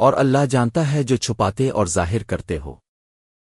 اور اللہ جانتا ہے جو چھپاتے اور ظاہر کرتے ہو۔